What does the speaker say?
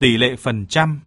Tỷ lệ phần trăm.